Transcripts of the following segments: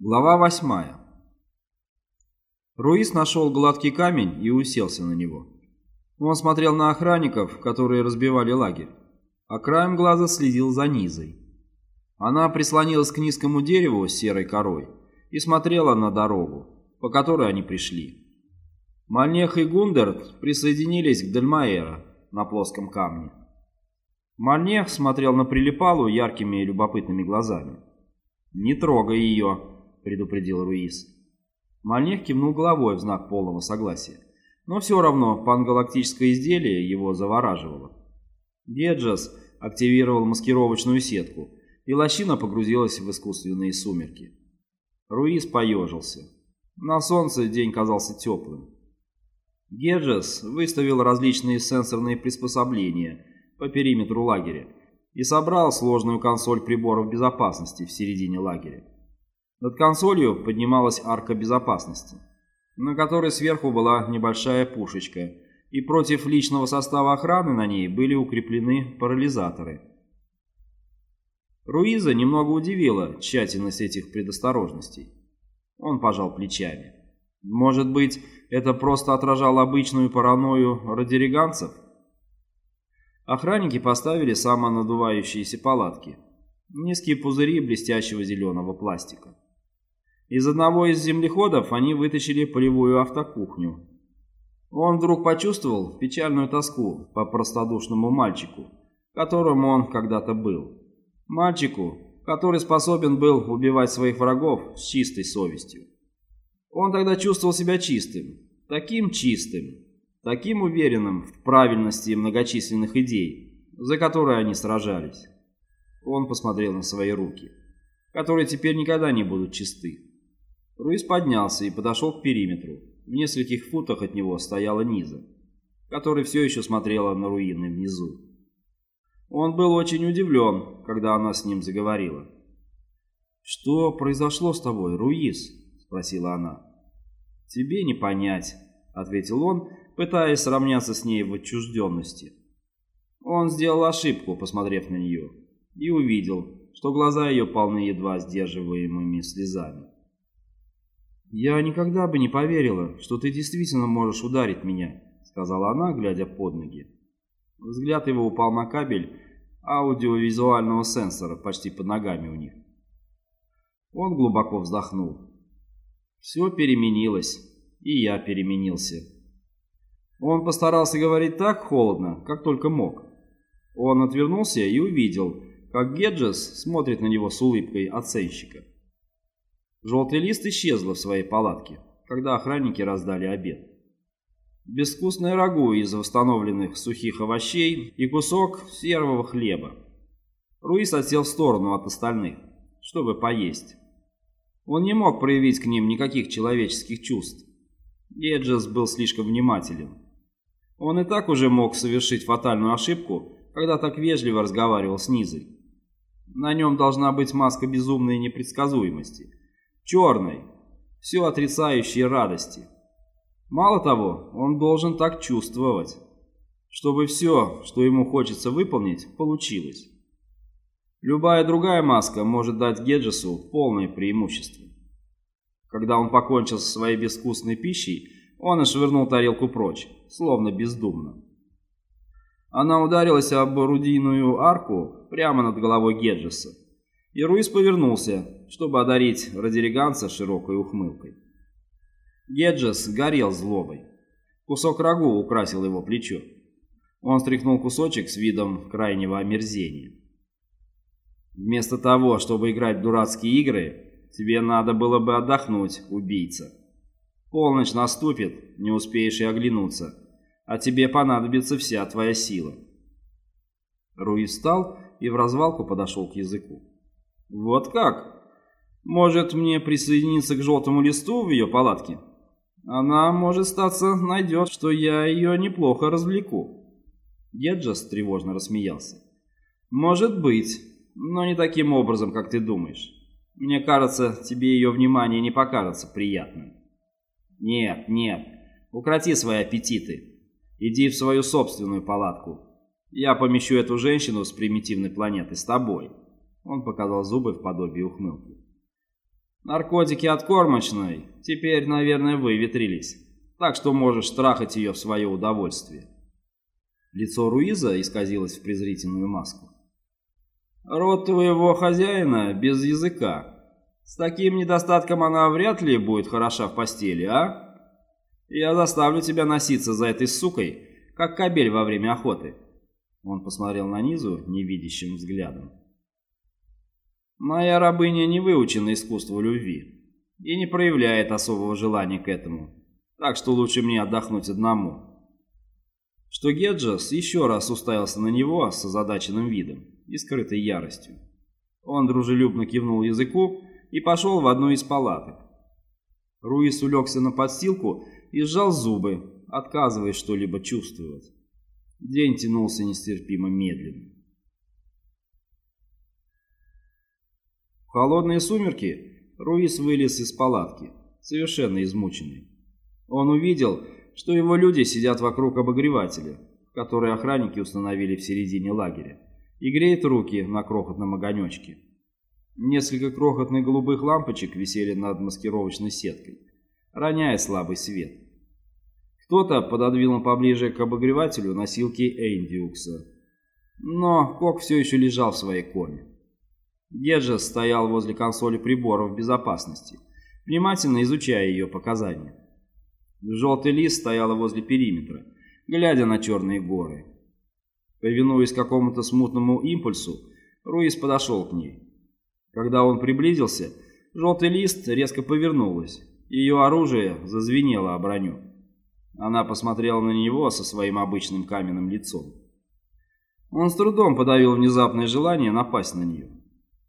Глава восьмая. Руис нашел гладкий камень и уселся на него. Он смотрел на охранников, которые разбивали лагерь, а краем глаза следил за Низой. Она прислонилась к низкому дереву с серой корой и смотрела на дорогу, по которой они пришли. Мальнех и Гундерт присоединились к Дельмаэра на плоском камне. Мальнех смотрел на прилипалу яркими и любопытными глазами. «Не трогай ее», предупредил Руис. Мальнех кивнул головой в знак полного согласия. Но все равно пангалактическое изделие его завораживало. Геджас активировал маскировочную сетку, и лощина погрузилась в искусственные сумерки. Руис поежился. На солнце день казался теплым. Геджес выставил различные сенсорные приспособления по периметру лагеря и собрал сложную консоль приборов безопасности в середине лагеря. Над консолью поднималась арка безопасности, на которой сверху была небольшая пушечка, и против личного состава охраны на ней были укреплены парализаторы. Руиза немного удивила тщательность этих предосторожностей. Он пожал плечами. Может быть, это просто отражало обычную паранойю радириганцев? Охранники поставили самонадувающиеся палатки. Низкие пузыри блестящего зеленого пластика. Из одного из землеходов они вытащили полевую автокухню. Он вдруг почувствовал печальную тоску по простодушному мальчику, которым он когда-то был. Мальчику, который способен был убивать своих врагов с чистой совестью. Он тогда чувствовал себя чистым, таким чистым, таким уверенным в правильности многочисленных идей, за которые они сражались. Он посмотрел на свои руки, которые теперь никогда не будут чисты. Руис поднялся и подошел к периметру. В нескольких футах от него стояла Низа, которая все еще смотрела на руины внизу. Он был очень удивлен, когда она с ним заговорила. «Что произошло с тобой, Руис?» – спросила она. «Тебе не понять», – ответил он, пытаясь сравняться с ней в отчужденности. Он сделал ошибку, посмотрев на нее, и увидел, что глаза ее полны едва сдерживаемыми слезами. «Я никогда бы не поверила, что ты действительно можешь ударить меня», сказала она, глядя под ноги. Взгляд его упал на кабель аудиовизуального сенсора почти под ногами у них. Он глубоко вздохнул. Все переменилось, и я переменился. Он постарался говорить так холодно, как только мог. Он отвернулся и увидел, как Геджес смотрит на него с улыбкой оценщика. Желтый лист исчезла в своей палатке, когда охранники раздали обед. Безвкусное рагу из восстановленных сухих овощей и кусок серого хлеба. Руис отсел в сторону от остальных, чтобы поесть. Он не мог проявить к ним никаких человеческих чувств. Эджес был слишком внимателен. Он и так уже мог совершить фатальную ошибку, когда так вежливо разговаривал с Низой. На нем должна быть маска безумной непредсказуемости – черной, все отрицающей радости. Мало того, он должен так чувствовать, чтобы все, что ему хочется выполнить, получилось. Любая другая маска может дать Геджесу полное преимущество. Когда он покончил со своей безвкусной пищей, он ошвырнул тарелку прочь, словно бездумно. Она ударилась об орудийную арку прямо над головой Геджеса, и Руис повернулся, чтобы одарить радириганца широкой ухмылкой. Геджес горел злобой. Кусок рагу украсил его плечо. Он стряхнул кусочек с видом крайнего омерзения. «Вместо того, чтобы играть в дурацкие игры, тебе надо было бы отдохнуть, убийца. Полночь наступит, не успеешь и оглянуться, а тебе понадобится вся твоя сила». Руи встал и в развалку подошел к языку. «Вот как? Может, мне присоединиться к желтому листу в ее палатке? Она, может, статься, найдет, что я ее неплохо развлеку». Геджас тревожно рассмеялся. «Может быть, но не таким образом, как ты думаешь. Мне кажется, тебе ее внимание не покажется приятным». «Нет, нет, укроти свои аппетиты. Иди в свою собственную палатку. Я помещу эту женщину с примитивной планеты с тобой». Он показал зубы в подобии ухмылки. Наркотики от кормочной теперь, наверное, выветрились, так что можешь трахать ее в свое удовольствие. Лицо Руиза исказилось в презрительную маску. Рот твоего хозяина без языка. С таким недостатком она вряд ли будет хороша в постели, а? Я заставлю тебя носиться за этой сукой, как кобель во время охоты. Он посмотрел на Низу невидящим взглядом. Моя рабыня не выучена искусству любви и не проявляет особого желания к этому, так что лучше мне отдохнуть одному. Что Геджес еще раз уставился на него с озадаченным видом и скрытой яростью. Он дружелюбно кивнул языку и пошел в одну из палаток. Руис улегся на подстилку и сжал зубы, отказываясь что-либо чувствовать. День тянулся нестерпимо медленно. Холодные сумерки Руис вылез из палатки, совершенно измученный. Он увидел, что его люди сидят вокруг обогревателя, который охранники установили в середине лагеря и греет руки на крохотном огонечке. Несколько крохотных голубых лампочек висели над маскировочной сеткой, роняя слабый свет. Кто-то пододвинул поближе к обогревателю носилки Эйндиукса. Но Кок все еще лежал в своей коме. Геджес стоял возле консоли приборов безопасности, внимательно изучая ее показания. Желтый лист стояла возле периметра, глядя на черные горы. Повинуясь какому-то смутному импульсу, Руис подошел к ней. Когда он приблизился, желтый лист резко повернулась, ее оружие зазвенело о броню. Она посмотрела на него со своим обычным каменным лицом. Он с трудом подавил внезапное желание напасть на нее.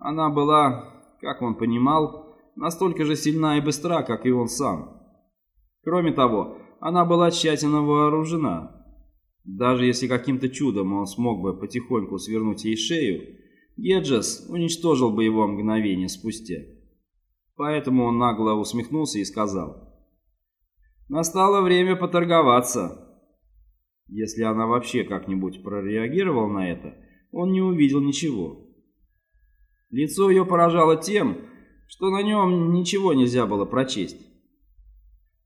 Она была, как он понимал, настолько же сильна и быстра, как и он сам. Кроме того, она была тщательно вооружена, даже если каким-то чудом он смог бы потихоньку свернуть ей шею, Геджес уничтожил бы его мгновение спустя. Поэтому он нагло усмехнулся и сказал, «Настало время поторговаться». Если она вообще как-нибудь прореагировала на это, он не увидел ничего. Лицо ее поражало тем, что на нем ничего нельзя было прочесть.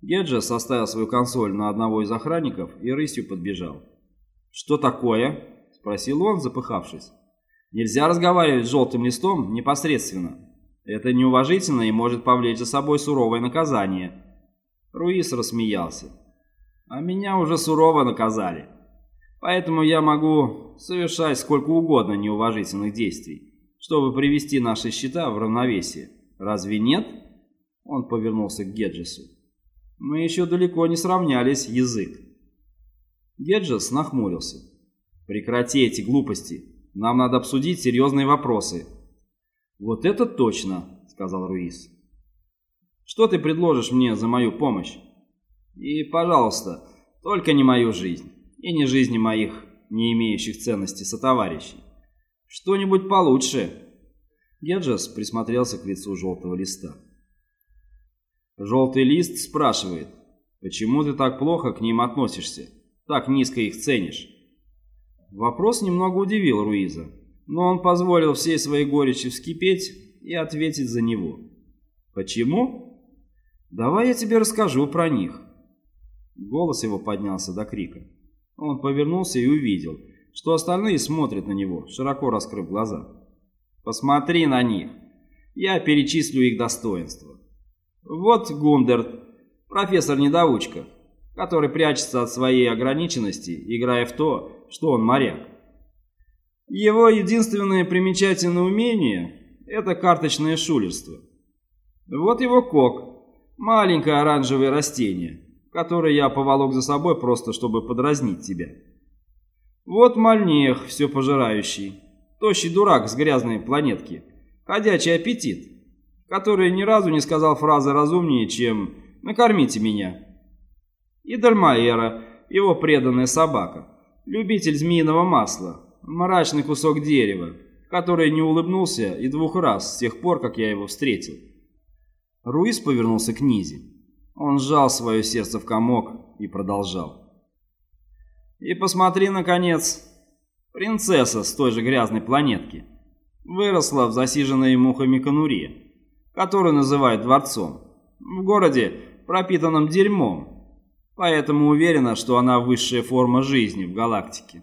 Геджес оставил свою консоль на одного из охранников и рысью подбежал. «Что такое?» – спросил он, запыхавшись. «Нельзя разговаривать с желтым листом непосредственно. Это неуважительно и может повлечь за собой суровое наказание». Руис рассмеялся. «А меня уже сурово наказали. Поэтому я могу совершать сколько угодно неуважительных действий, чтобы привести наши счета в равновесие. Разве нет?» Он повернулся к Геджесу. Мы еще далеко не сравнялись, язык. Геджес нахмурился. Прекрати эти глупости. Нам надо обсудить серьезные вопросы. Вот это точно, сказал Руис. Что ты предложишь мне за мою помощь? И, пожалуйста, только не мою жизнь. И не жизни моих, не имеющих ценности сотоварищей. Что-нибудь получше. Геджес присмотрелся к лицу желтого листа. Желтый лист спрашивает, почему ты так плохо к ним относишься, так низко их ценишь? Вопрос немного удивил Руиза, но он позволил всей своей горечи вскипеть и ответить за него. Почему? Давай я тебе расскажу про них. Голос его поднялся до крика. Он повернулся и увидел, что остальные смотрят на него, широко раскрыв глаза. «Посмотри на них. Я перечислю их достоинства. Вот Гундерт, профессор-недоучка, который прячется от своей ограниченности, играя в то, что он моряк. Его единственное примечательное умение – это карточное шулерство. Вот его кок, маленькое оранжевое растение, которое я поволок за собой просто, чтобы подразнить тебя. Вот мальнех, все пожирающий, тощий дурак с грязной планетки, ходячий аппетит который ни разу не сказал фразы разумнее, чем «накормите меня». И Дальмаэра, его преданная собака, любитель змеиного масла, мрачный кусок дерева, который не улыбнулся и двух раз с тех пор, как я его встретил. Руис повернулся к Низе. Он сжал свое сердце в комок и продолжал. «И посмотри, наконец, принцесса с той же грязной планетки, выросла в засиженной мухами конуре. который называют дворцом. В городе, пропитанном дерьмом. Поэтому уверена, что она высшая форма жизни в галактике.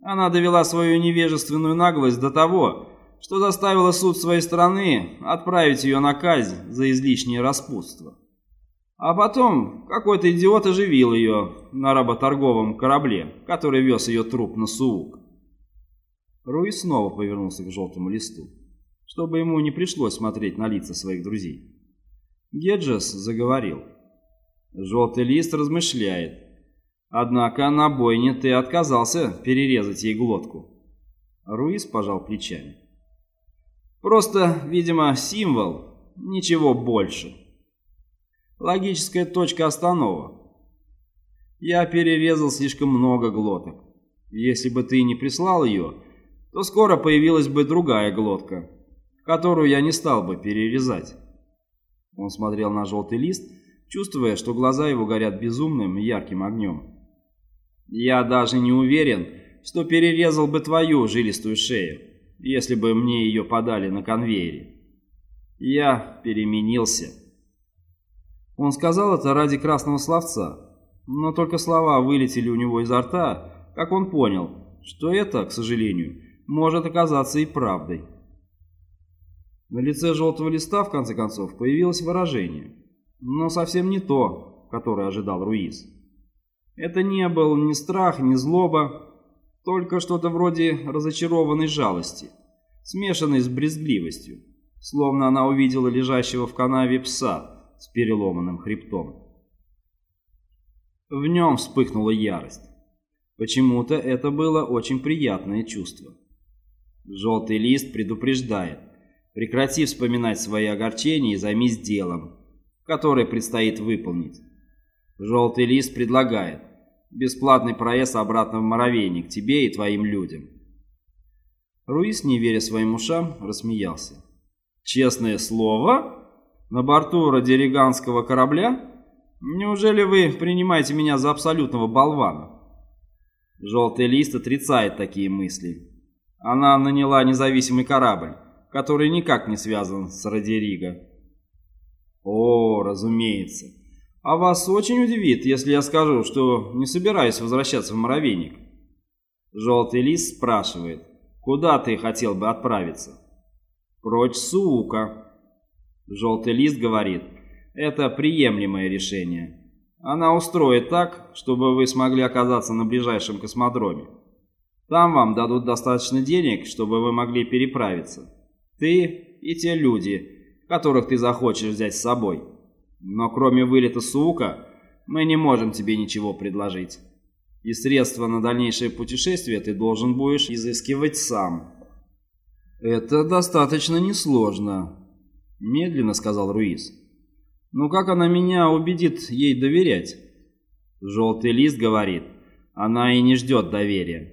Она довела свою невежественную наглость до того, что заставила суд своей страны отправить ее на казнь за излишнее распутство. А потом какой-то идиот оживил ее на работорговом корабле, который вез ее труп на Суук. Руи снова повернулся к желтому листу, чтобы ему не пришлось смотреть на лица своих друзей. Геджес заговорил. Желтый лист размышляет. Однако на бойне ты отказался перерезать ей глотку. Руис пожал плечами. Просто, видимо, символ, ничего больше. Логическая точка останова. Я перерезал слишком много глоток. Если бы ты не прислал ее, то скоро появилась бы другая глотка, которую я не стал бы перерезать. Он смотрел на желтый лист, чувствуя, что глаза его горят безумным ярким огнем. Я даже не уверен, что перерезал бы твою жилистую шею, если бы мне ее подали на конвейере. Я переменился. Он сказал это ради красного словца, но только слова вылетели у него изо рта, как он понял, что это, к сожалению, может оказаться и правдой. На лице желтого листа, в конце концов, появилось выражение, но совсем не то, которое ожидал Руиз. Это не был ни страх, ни злоба, только что-то вроде разочарованной жалости, смешанной с брезгливостью, словно она увидела лежащего в канаве пса, с переломанным хребтом. В нем вспыхнула ярость. Почему-то это было очень приятное чувство. Желтый лист предупреждает. Прекрати вспоминать свои огорчения и займись делом, которое предстоит выполнить. Желтый лист предлагает бесплатный проезд обратно в Моровейник тебе и твоим людям. Руис, не веря своим ушам, рассмеялся. «Честное слово?» На борту радиориганского корабля? Неужели вы принимаете меня за абсолютного болвана? Желтый лист отрицает такие мысли. Она наняла независимый корабль, который никак не связан с Радирига. О, разумеется. А вас очень удивит, если я скажу, что не собираюсь возвращаться в Моровейник. Желтый лист спрашивает, куда ты хотел бы отправиться? Прочь Сука. Желтый лист говорит, это приемлемое решение. Она устроит так, чтобы вы смогли оказаться на ближайшем космодроме. Там вам дадут достаточно денег, чтобы вы могли переправиться. Ты и те люди, которых ты захочешь взять с собой. Но кроме вылета Сука, мы не можем тебе ничего предложить. И средства на дальнейшее путешествие ты должен будешь изыскивать сам. Это достаточно несложно. — медленно сказал Руиз. «Ну как она меня убедит ей доверять?» Желтый лист говорит, она и не ждет доверия.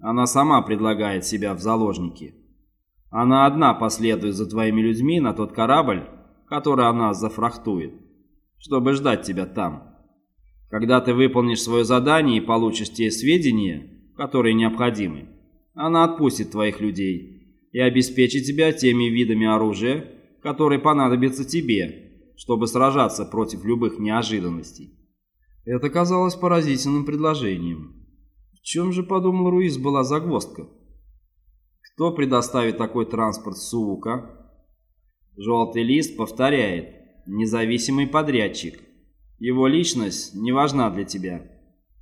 Она сама предлагает себя в заложники. Она одна последует за твоими людьми на тот корабль, который она зафрахтует, чтобы ждать тебя там. Когда ты выполнишь свое задание и получишь те сведения, которые необходимы, она отпустит твоих людей и обеспечит тебя теми видами оружия, который понадобится тебе, чтобы сражаться против любых неожиданностей. Это казалось поразительным предложением. В чем же, подумал Руиз, была загвоздка? Кто предоставит такой транспорт Суука? Желтый лист повторяет. Независимый подрядчик. Его личность не важна для тебя.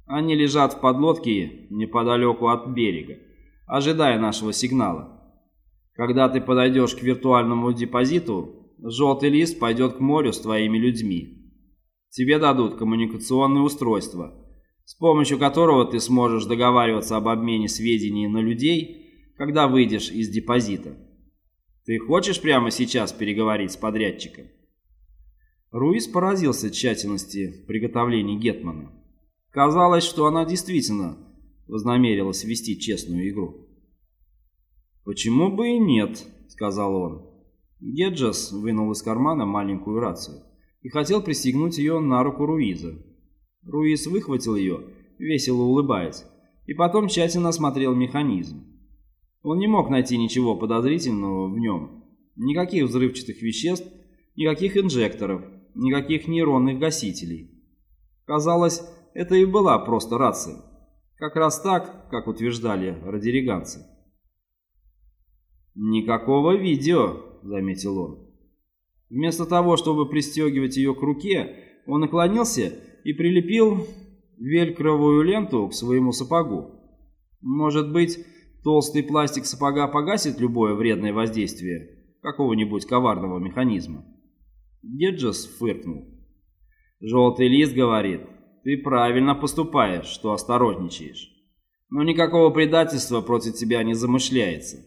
Они лежат в подлодке неподалеку от берега, ожидая нашего сигнала. Когда ты подойдешь к виртуальному депозиту, желтый лист пойдет к морю с твоими людьми. Тебе дадут коммуникационное устройство, с помощью которого ты сможешь договариваться об обмене сведений на людей, когда выйдешь из депозита. Ты хочешь прямо сейчас переговорить с подрядчиком? Руис поразился тщательности приготовлений Гетмана. Казалось, что она действительно вознамерилась вести честную игру. «Почему бы и нет?» — сказал он. Геджас вынул из кармана маленькую рацию и хотел пристегнуть ее на руку Руиза. Руиз выхватил ее, весело улыбаясь, и потом тщательно осмотрел механизм. Он не мог найти ничего подозрительного в нем, Никаких взрывчатых веществ, никаких инжекторов, никаких нейронных гасителей. Казалось, это и была просто рация. Как раз так, как утверждали радиориганцы. «Никакого видео», — заметил он. Вместо того, чтобы пристегивать ее к руке, он наклонился и прилепил велькровую ленту к своему сапогу. Может быть, толстый пластик сапога погасит любое вредное воздействие какого-нибудь коварного механизма? Геджес фыркнул. «Желтый лист говорит, ты правильно поступаешь, что осторожничаешь. Но никакого предательства против тебя не замышляется.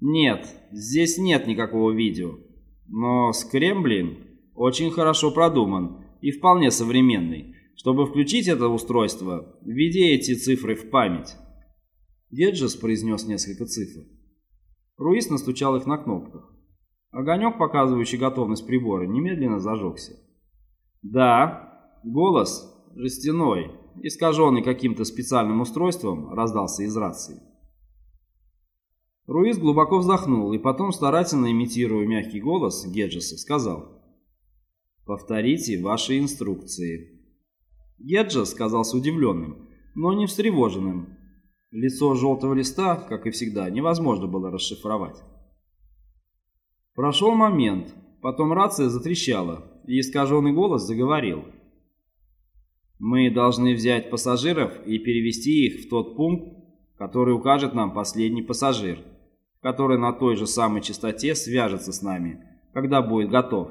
Нет, здесь нет никакого видео. Но скремблин очень хорошо продуман и вполне современный, чтобы включить это устройство, введи эти цифры в память. Геджес произнес несколько цифр. Руис настучал их на кнопках. Огонек, показывающий готовность прибора, немедленно зажегся. «Да, голос жестяной, искаженный каким-то специальным устройством, раздался из рации». Руис глубоко вздохнул и потом, старательно имитируя мягкий голос Геджеса, сказал «Повторите ваши инструкции». Геджес казался удивленным, но не встревоженным. Лицо желтого листа, как и всегда, невозможно было расшифровать. Прошел момент, потом рация затрещала, и искаженный голос заговорил. «Мы должны взять пассажиров и перевести их в тот пункт, который укажет нам последний пассажир, который на той же самой частоте свяжется с нами, когда будет готов,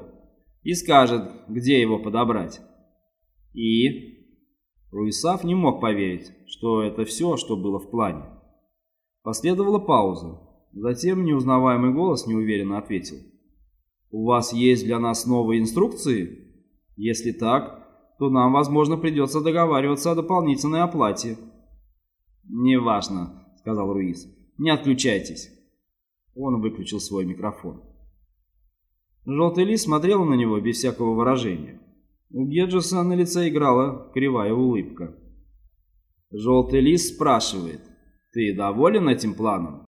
и скажет, где его подобрать. И Руисав не мог поверить, что это все, что было в плане. Последовала пауза. Затем неузнаваемый голос неуверенно ответил. «У вас есть для нас новые инструкции? Если так, то нам, возможно, придется договариваться о дополнительной оплате». «Неважно», — сказал Руис. «Не отключайтесь». Он выключил свой микрофон. Желтый лист смотрел на него без всякого выражения. У Геджеса на лице играла кривая улыбка. Желтый лист спрашивает, «Ты доволен этим планом?»